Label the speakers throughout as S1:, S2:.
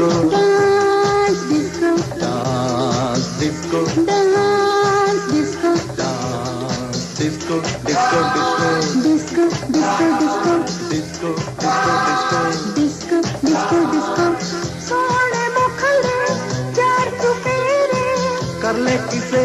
S1: disco,
S2: dance disco,
S1: dance disco,
S2: dance disco,
S1: dance disco, disco, disco,
S2: disco, disco, disco,
S1: disco, disco,
S2: disco, disco, disco, सोने मुखले चार चुफेरे
S1: कर ले किसे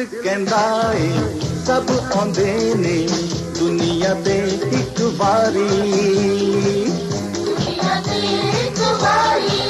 S1: ਦਿਲ ਕਹਿੰਦਾ ਏ ਸਭ ਆਉਂਦੇ ਨੇ ਦੁਨੀਆ ਤੇ ਇੱਕ ਵਾਰੀ।
S2: ਦੁਨੀਆ ਤੇ ਇੱਕ ਵਾਰੀ।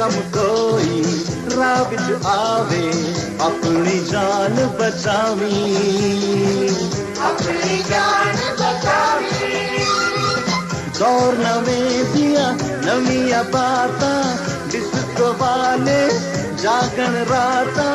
S1: गम कोई राबित आवे अपनी जान बचावी। अपनी जान बचावी। दौर नवे दिया नमिया बाता जिसको वाले जागन राता